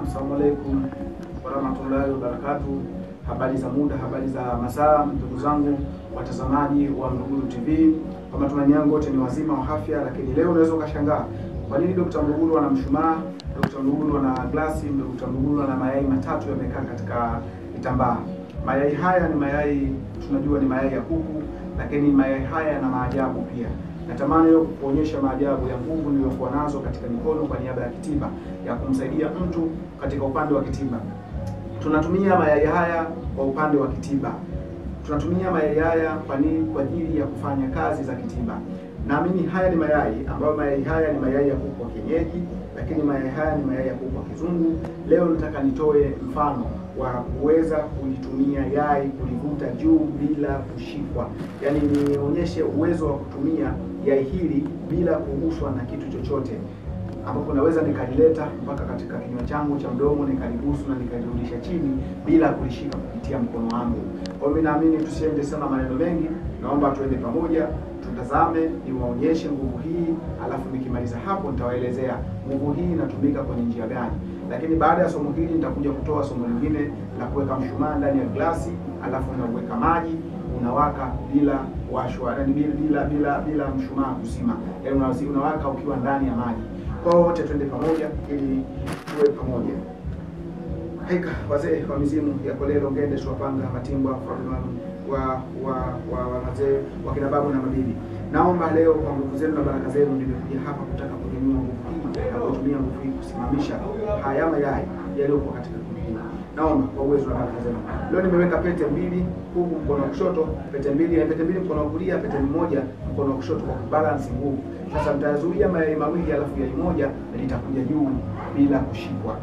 Assalamu alaikum warahmatullahi wabarakatuh. Habari za muda, habari za masaa, ndugu zangu watazamaji wa Mluguru TV. Kwa matumaini yangu wote ni wazima wa afya, lakini leo unaweza ukashangaa kwa nini Dr. Mluguru ana mshumaa, Dr. Mluguru ana glasi, Dr. Mluguru ana mayai matatu yamekaa katika kitambaa. Mayai haya ni mayai tunajua ni mayai ya kuku, lakini mayai haya yana maajabu pia. Natamani leo kuonyesha maajabu ya nguvu niliyokuwa nazo katika mikono kwa niaba ya kitiba ya kumsaidia mtu katika upande wa kitiba. Tunatumia mayai haya kwa upande wa kitiba. Tunatumia mayai haya kwa nini? Kwa ajili ya kufanya kazi za kitiba. Naamini haya ni mayai ambayo mayai haya ni mayai ya kuku wa kienyeji, lakini mayai haya ni mayai ya kuku wa kizungu. Leo nataka nitoe mfano wa kuweza kulitumia yai kulivuta juu bila kushikwa, yaani nionyeshe uwezo wa kutumia yai hili bila kuguswa na kitu chochote, ambapo naweza nikalileta mpaka katika kinywa changu cha mdomo nikalibusu na nikalirudisha chini bila kulishika kupitia mkono wangu. Kwa hiyo naamini tusiende sana maneno mengi, naomba tuende pamoja tutazame, niwaonyeshe nguvu hii, alafu nikimaliza hapo nitawaelezea nguvu hii inatumika kwenye njia gani. Lakini baada ya somo hili nitakuja kutoa somo lingine la kuweka mshumaa ndani ya glasi, alafu naweka maji unawaka bila washwa, yani bila bila bila, bila mshumaa kuzima, yani unawaka ukiwa ndani ya maji. Kwa hiyo wote twende pamoja ili tuwe pamoja. Haika wazee wa mizimu ya Kolelo, Ngende, Shwapanga, Matimbwa, wa wa wa wa wazee wakina babu na mabibi, naomba leo kwa nguvu zenu na baraka zenu, nimekuja hapa kutaka kunyanyua nguvu hii na kutumia nguvu hii kusimamisha haya mayai yaliyokuwa katika naomba kwa uwezo wa Baba zenu. Leo nimeweka pete mbili huku mkono wa kushoto, pete mbili na pete mbili mkono wa kulia, pete moja mkono wa kushoto kwa balance nguvu. Sasa mtazuia mayai mawili alafu yai moja litakuja juu bila kushikwa.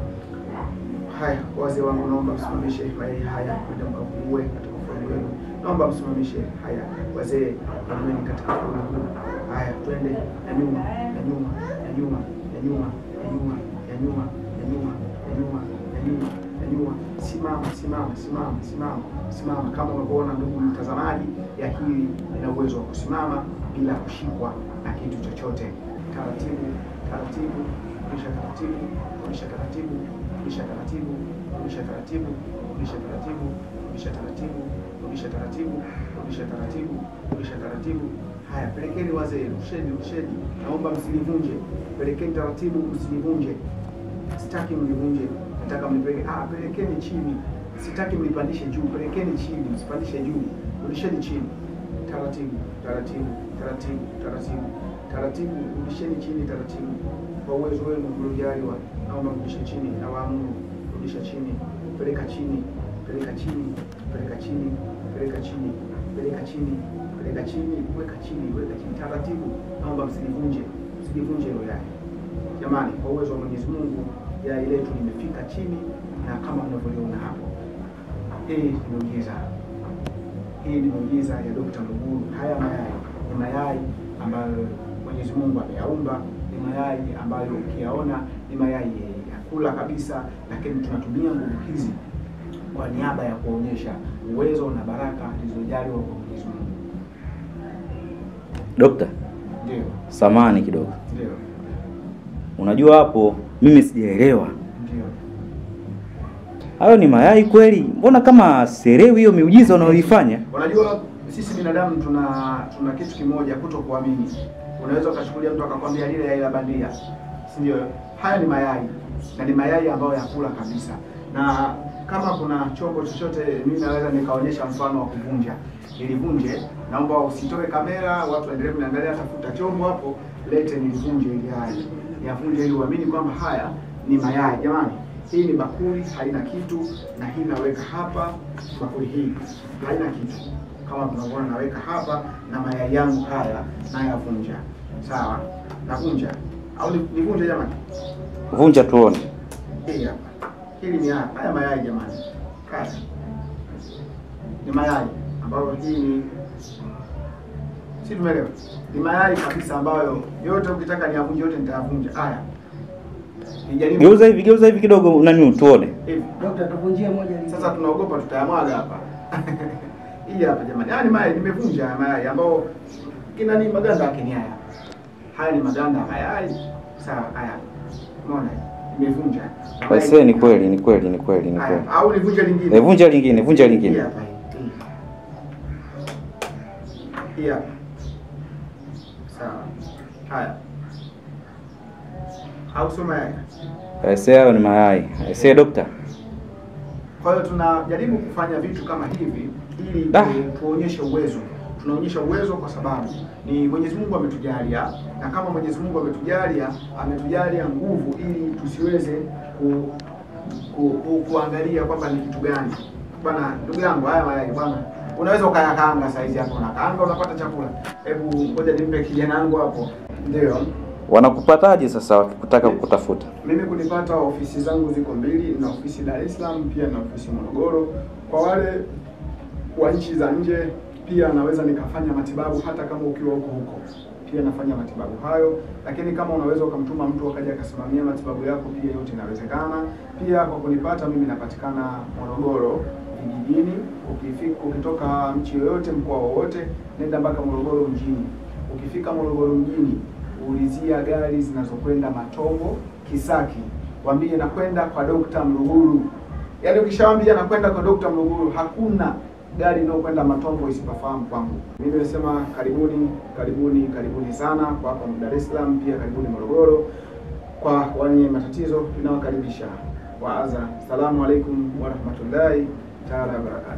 Haya, wazee wangu, naomba msimamishe mayai haya kwenda mkafungue katika ufungu wenu. Naomba msimamishe haya wazee, naamini katika ufungu huu. Haya, twende na nyuma na nyuma na nyuma na nyuma na nyuma na nyuma na nyuma Simama, simama, simama, simama, simama. Kama unavyoona ndugu mtazamaji, ya hili ina uwezo wa kusimama bila kushikwa na kitu chochote. Taratibu, taratibu, kisha taratibu, kisha taratibu, kisha taratibu, kisha taratibu, kisha taratibu, kisha taratibu, kisha taratibu, kisha taratibu, kisha taratibu. Haya, pelekeni wazee, rusheni, rusheni. Naomba msilivunje, pelekeni taratibu, msilivunje. Sitaki mlivunje, nataka mnipeleke, Ah, pelekeni chini, sitaki mnipandishe juu, pelekeni chini, msipandishe juu, rudisheni chini, taratibu, taratibu, taratibu, taratibu, taratibu, rudisheni chini taratibu, kwa uwezo wenu mliojaliwa. Naomba mrudishe chini, na waamuru, rudisha chini, peleka chini, peleka chini, peleka chini, peleka chini, peleka chini, peleka chini, weka chini, weka chini, taratibu. Naomba msinivunje, msinivunje roho yake. Jamani, kwa uwezo wa Mwenyezi Mungu yai letu limefika chini, na kama mnavyoliona hapo, hii ni muujiza, hii ni muujiza ya Dr. Luguru. Haya mayai ni mayai ambayo Mwenyezi Mungu ameyaumba, ni mayai ambayo ukiyaona ni mayai ya kula kabisa, lakini tunatumia nguvu hizi kwa niaba ya kuonyesha uwezo na baraka zilizojaliwa kwa Mwenyezi Mungu. Dokta, Ndio, samani kidogo. ndio, Unajua hapo mimi sijaelewa. Hayo ni mayai kweli? Mbona kama sielewi hiyo miujiza unayoifanya? Unajua sisi binadamu tuna tuna kitu kimoja, kutokuamini. Unaweza ukachukulia mtu akakwambia lile yai la bandia, si ndio? Haya ni mayai na ni mayai ambayo yakula kabisa, na kama kuna chombo chochote, mimi naweza nikaonyesha mfano wa kuvunja. Nilivunje, naomba usitoe kamera, watu waendelee kuniangalia. Tafuta chombo hapo, lete nilivunje ile yai, niyavunje ili uamini kwamba haya ni mayai. Jamani, hii ni bakuli, haina kitu, na hii naweka hapa. Bakuli hii haina kitu, kama tunavyoona, naweka hapa na mayai yangu haya nayavunja. Sawa, navunja au ni- nivunje jamani? Vunja tuone. Hii hapa, hili ni haya haya mayai jamani, kazi ni mayai ambayo hii ni si tumeelewa, ni mayai kabisa ambayo yote ukitaka niyavunje yote nitayavunja. Haya, nijaribu Geuza hivi, geuza hivi kidogo nani tuone. hivi. Dokta, tuvunjie moja hivi. Sasa tunaogopa tutayamwaga hapa. Hii hapa jamani, haya ni mayai, nimevunja haya mayai ambao kina ni maganda yake ni haya. Haya ni maganda ya mayai. Sawa, haya. Umeona? nimevunja. Aisee, ni kweli, ni kweli, ni kweli, ni kweli. au nivunje lingine? Nivunje vunja lingine, vunja lingine. Hii hapa. Haya. Au soma yake. Aisee, hayo ni mayai. Aisee, dokta. Kwa hiyo tunajaribu kufanya vitu kama hivi ili tuonyeshe uwezo. Tunaonyesha uwezo kwa sababu ni Mwenyezi Mungu ametujalia, na kama Mwenyezi Mungu ametujalia, ametujalia nguvu ili tusiweze ku, ku, ku, kuangalia kwamba ni kitu gani. Bwana ndugu yangu, haya mayai bwana, unaweza ukayakaanga saizi hapo, unakaanga unapata chakula. Hebu ngoja nimpe kijana wangu hapo. Ndio. Wanakupataje sasa wakikutaka kukutafuta? Mimi kunipata, ofisi zangu ziko mbili, na ofisi Dar es Salaam pia na ofisi Morogoro. Kwa wale wa nchi za nje, pia naweza nikafanya matibabu hata kama ukiwa huko huko, pia nafanya matibabu hayo. Lakini kama unaweza ukamtuma mtu akaja akasimamia matibabu yako, pia yote inawezekana. Pia kwa kunipata mimi napatikana Morogoro vijijini. Ukifika, ukitoka mchi yoyote, mkoa wowote, nenda mpaka Morogoro mjini. Ukifika Morogoro mjini ulizia gari zinazokwenda Matombo, Kisaki, waambie nakwenda kwa Dokta Mluguru. Yaani ukishawambia nakwenda kwa Dokta Mluguru, hakuna gari inayokwenda Matombo isipafahamu kwangu. Mimi nimesema karibuni, karibuni, karibuni sana kwa hapa Dar es Salaam, pia karibuni Morogoro. Kwa wenye matatizo tunawakaribisha. Waaza, salamu alaikum warahmatullahi Cara.